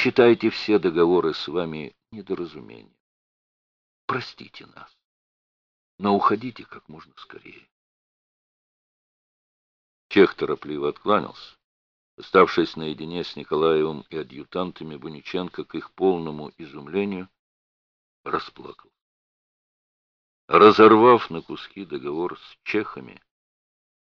Считайте все договоры с вами недоразумением. Простите нас, но уходите как можно скорее. Чех торопливо откланялся. Оставшись наедине с Николаевым и адъютантами, Буниченко, к их полному изумлению, расплакал. Разорвав на куски договор с чехами,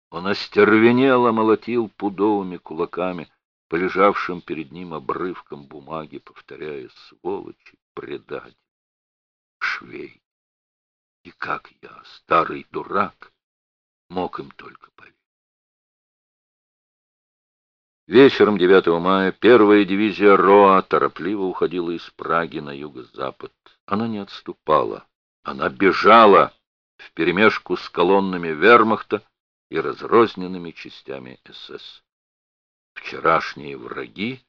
он остервенело молотил пудовыми кулаками по лежавшим перед ним обрывкам бумаги, повторяя «сволочи, предатель, швей». И как я, старый дурак, мог им только поверить. Вечером 9 мая первая дивизия РОА торопливо уходила из Праги на юго-запад. Она не отступала. Она бежала вперемешку с колоннами вермахта и разрозненными частями СС. Вчерашние враги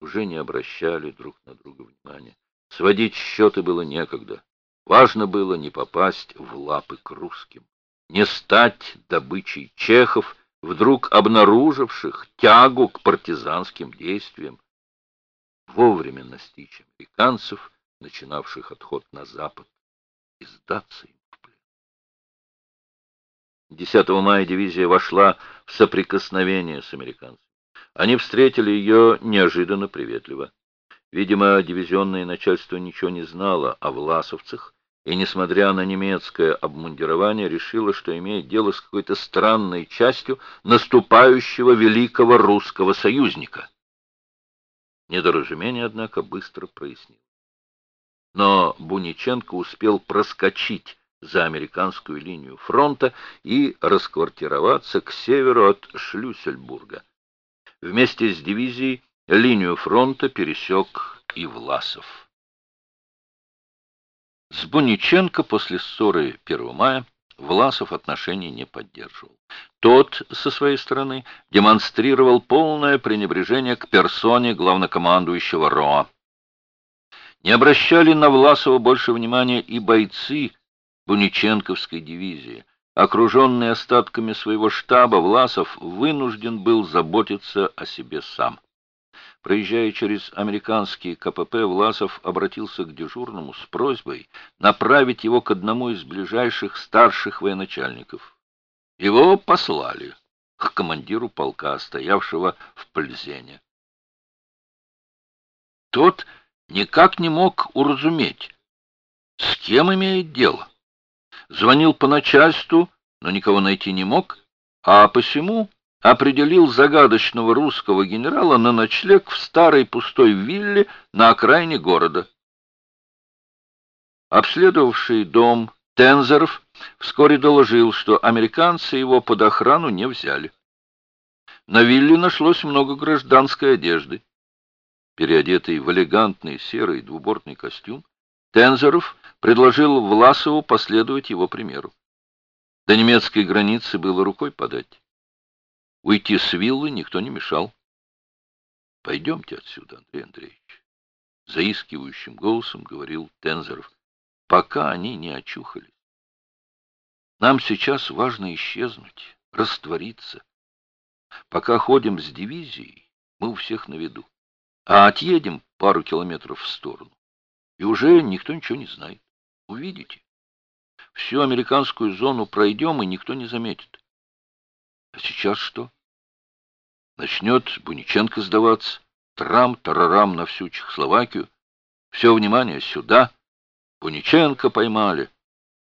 уже не обращали друг на друга внимания. Сводить счеты было некогда. Важно было не попасть в лапы к русским, не стать добычей чехов, вдруг обнаруживших тягу к партизанским действиям, вовремя настичь американцев, начинавших отход на запад и сдаться им в плен. 10 мая дивизия вошла в соприкосновение с американцами. Они встретили ее неожиданно приветливо. Видимо, дивизионное начальство ничего не знало о власовцах, и, несмотря на немецкое обмундирование, решило, что имеет дело с какой-то странной частью наступающего великого русского союзника. Недоразумение, однако, быстро прояснилось но Буниченко успел проскочить за американскую линию фронта и расквартироваться к северу от Шлюссельбурга. Вместе с дивизией линию фронта пересек и Власов. С Буниченко после ссоры 1 мая Власов отношений не поддерживал. Тот, со своей стороны, демонстрировал полное пренебрежение к персоне главнокомандующего РОА. Не обращали на Власова больше внимания и бойцы Буниченковской дивизии. Окруженный остатками своего штаба, Власов вынужден был заботиться о себе сам. Проезжая через американский КПП, Власов обратился к дежурному с просьбой направить его к одному из ближайших старших военачальников. Его послали к командиру полка, стоявшего в Пльзене. Тот никак не мог уразуметь, с кем имеет дело. Звонил по начальству, но никого найти не мог, а посему определил загадочного русского генерала на ночлег в старой пустой вилле на окраине города. Обследовавший дом Тензеров вскоре доложил, что американцы его под охрану не взяли. На вилле нашлось много гражданской одежды. Переодетый в элегантный серый двубортный костюм, Тензоров предложил Власову последовать его примеру. До немецкой границы было рукой подать. Уйти с виллы никто не мешал. — Пойдемте отсюда, Андрей Андреевич, — заискивающим голосом говорил Тензоров, — пока они не очухались. Нам сейчас важно исчезнуть, раствориться. Пока ходим с дивизией, мы у всех на виду а отъедем пару километров в сторону, и уже никто ничего не знает. Увидите. Всю американскую зону пройдем, и никто не заметит. А сейчас что? Начнет Буниченко сдаваться, трам-тарарам на всю Чехословакию. Все внимание сюда. Буниченко поймали.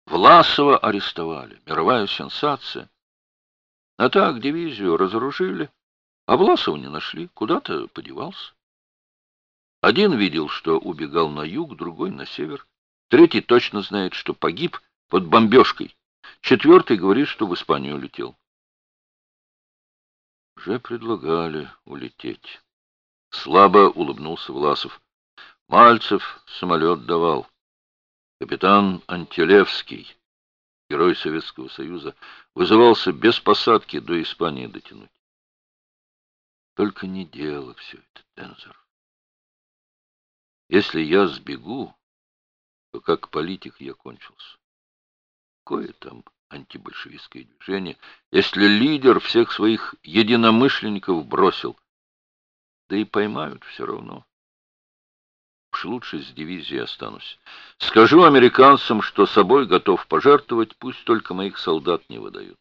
Власова арестовали. Мировая сенсация. А так дивизию разоружили, а Власова не нашли. Куда-то подевался. Один видел, что убегал на юг, другой — на север. Третий точно знает, что погиб под бомбежкой. Четвертый говорит, что в Испанию улетел. Уже предлагали улететь. Слабо улыбнулся Власов. Мальцев самолет давал. Капитан Антилевский, герой Советского Союза, вызывался без посадки до Испании дотянуть. Только не дело все это, Тензор. Если я сбегу, как политик я кончился. Кое там антибольшевистское движение, если лидер всех своих единомышленников бросил. Да и поймают все равно. уж лучше с дивизией останусь. Скажу американцам, что собой готов пожертвовать, пусть только моих солдат не выдают.